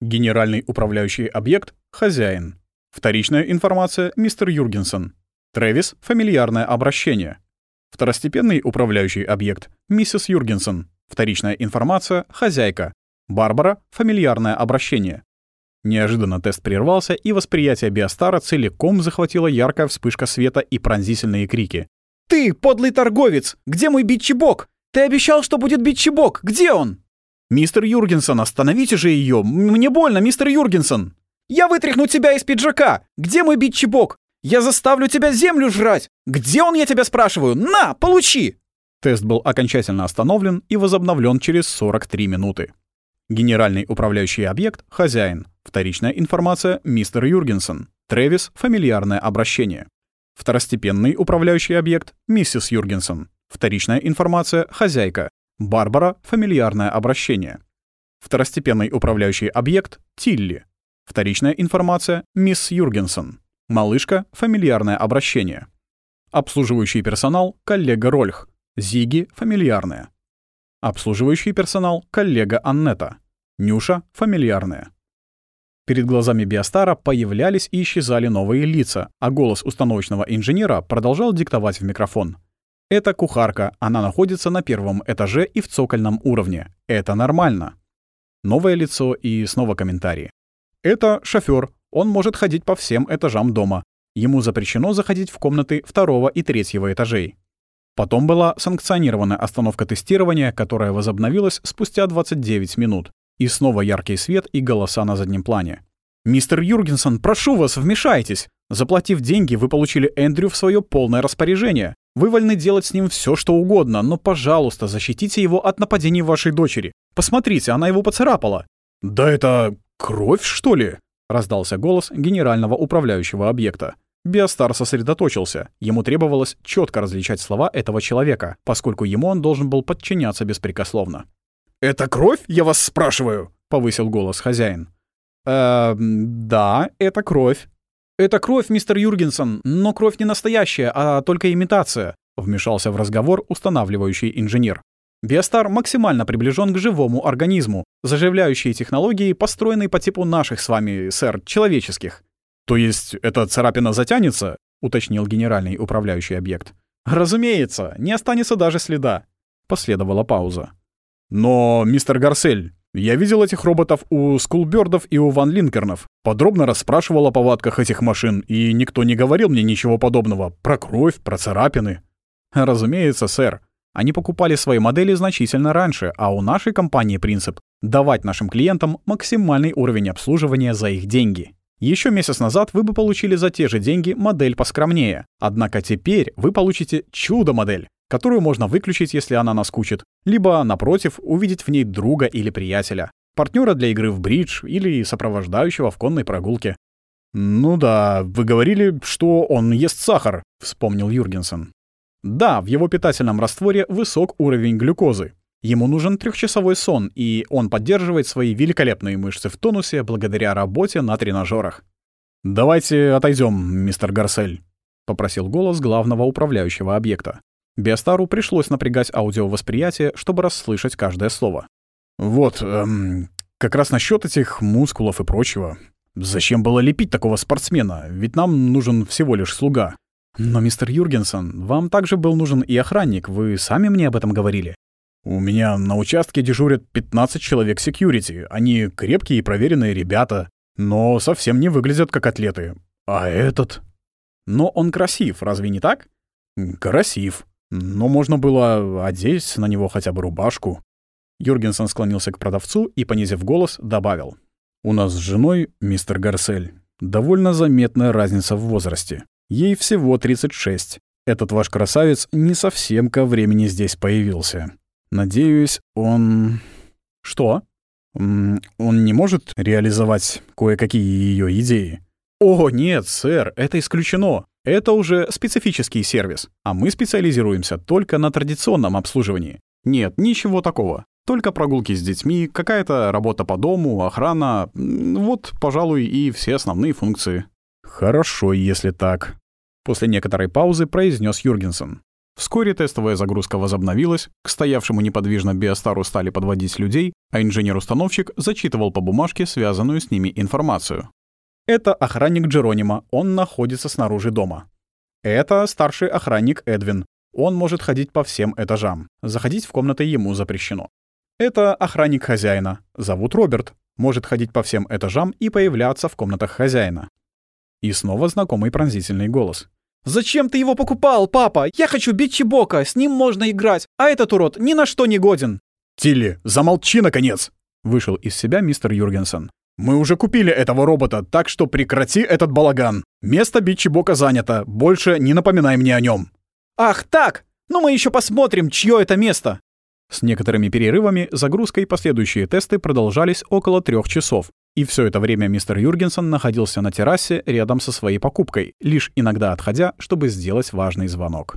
Генеральный управляющий объект — хозяин. Вторичная информация — мистер Юргенсен. Трэвис — фамильярное обращение. Второстепенный управляющий объект — миссис Юргенсен. Вторичная информация — хозяйка. Барбара — фамильярное обращение. Неожиданно тест прервался, и восприятие Биостара целиком захватила яркая вспышка света и пронзительные крики. «Ты, подлый торговец! Где мой битчебок? Ты обещал, что будет битчебок! Где он?» «Мистер Юргенсон, остановите же ее! Мне больно, мистер Юргенсон!» «Я вытряхну тебя из пиджака! Где мой битчебок? Я заставлю тебя землю жрать! Где он, я тебя спрашиваю? На, получи!» Тест был окончательно остановлен и возобновлен через 43 минуты. Генеральный управляющий объект — хозяин. Вторичная информация — мистер Юргенсен. Трэвис — фамильярное обращение. Второстепенный управляющий объект — миссис Юргенсен. Вторичная информация — хозяйка. Барбара — фамильярное обращение. Второстепенный управляющий объект — Тилли. Вторичная информация — мисс Юргенсен. Малышка — фамильярное обращение. Обслуживающий персонал — коллега Рольх. Зиги — фамильярное. Обслуживающий персонал — коллега Аннета. Нюша — фамильярная. Перед глазами Биостара появлялись и исчезали новые лица, а голос установочного инженера продолжал диктовать в микрофон. Это кухарка, она находится на первом этаже и в цокольном уровне. Это нормально. Новое лицо и снова комментарии. Это шофер. Он может ходить по всем этажам дома. Ему запрещено заходить в комнаты второго и третьего этажей. Потом была санкционированная остановка тестирования, которая возобновилась спустя 29 минут. И снова яркий свет и голоса на заднем плане. «Мистер Юргенсон, прошу вас, вмешайтесь! Заплатив деньги, вы получили Эндрю в свое полное распоряжение. Вы вольны делать с ним все, что угодно, но, пожалуйста, защитите его от нападений вашей дочери. Посмотрите, она его поцарапала». «Да это кровь, что ли?» — раздался голос генерального управляющего объекта. Биостар сосредоточился. Ему требовалось четко различать слова этого человека, поскольку ему он должен был подчиняться беспрекословно. «Это кровь, я вас спрашиваю?» — повысил голос хозяин. «Э, да, это кровь». «Это кровь, мистер Юргенсон, но кровь не настоящая, а только имитация», — вмешался в разговор устанавливающий инженер. Биостар максимально приближен к живому организму. Заживляющие технологии построены по типу наших с вами, сэр, человеческих. «То есть эта царапина затянется?» — уточнил генеральный управляющий объект. «Разумеется, не останется даже следа». Последовала пауза. «Но, мистер Гарсель, я видел этих роботов у Скулбердов и у Ван Линкернов. Подробно расспрашивал о повадках этих машин, и никто не говорил мне ничего подобного. Про кровь, про царапины». «Разумеется, сэр. Они покупали свои модели значительно раньше, а у нашей компании принцип — давать нашим клиентам максимальный уровень обслуживания за их деньги. Еще месяц назад вы бы получили за те же деньги модель поскромнее. Однако теперь вы получите чудо-модель, которую можно выключить, если она наскучит, либо, напротив, увидеть в ней друга или приятеля, партнера для игры в бридж или сопровождающего в конной прогулке. «Ну да, вы говорили, что он ест сахар», — вспомнил Юргенсен. «Да, в его питательном растворе высок уровень глюкозы. Ему нужен трехчасовой сон, и он поддерживает свои великолепные мышцы в тонусе благодаря работе на тренажерах. «Давайте отойдем, мистер Гарсель», — попросил голос главного управляющего объекта. Биостару пришлось напрягать аудиовосприятие, чтобы расслышать каждое слово. «Вот, эм, как раз насчет этих мускулов и прочего. Зачем было лепить такого спортсмена? Ведь нам нужен всего лишь слуга». «Но, мистер Юргенсон, вам также был нужен и охранник, вы сами мне об этом говорили». У меня на участке дежурят 15 человек секьюрити. Они крепкие и проверенные ребята, но совсем не выглядят как атлеты. А этот? Но он красив, разве не так? Красив. Но можно было одеть на него хотя бы рубашку. Юргенсон склонился к продавцу и, понизив голос, добавил. «У нас с женой, мистер Гарсель, довольно заметная разница в возрасте. Ей всего 36. Этот ваш красавец не совсем ко времени здесь появился. Надеюсь, он... Что? Он не может реализовать кое-какие ее идеи? О, нет, сэр, это исключено. Это уже специфический сервис, а мы специализируемся только на традиционном обслуживании. Нет, ничего такого. Только прогулки с детьми, какая-то работа по дому, охрана. Вот, пожалуй, и все основные функции. Хорошо, если так. После некоторой паузы произнес Юргенсен. Вскоре тестовая загрузка возобновилась, к стоявшему неподвижно биостару стали подводить людей, а инженер-установщик зачитывал по бумажке связанную с ними информацию. Это охранник Джеронима, он находится снаружи дома. Это старший охранник Эдвин, он может ходить по всем этажам, заходить в комнаты ему запрещено. Это охранник хозяина, зовут Роберт, может ходить по всем этажам и появляться в комнатах хозяина. И снова знакомый пронзительный голос. «Зачем ты его покупал, папа? Я хочу бить Чебока, с ним можно играть, а этот урод ни на что не годен!» «Тилли, замолчи, наконец!» — вышел из себя мистер Юргенсен. «Мы уже купили этого робота, так что прекрати этот балаган. Место бить Чебока занято, больше не напоминай мне о нем. «Ах, так! Ну мы еще посмотрим, чье это место!» С некоторыми перерывами загрузка и последующие тесты продолжались около трех часов, и все это время мистер Юргенсон находился на террасе рядом со своей покупкой, лишь иногда отходя, чтобы сделать важный звонок.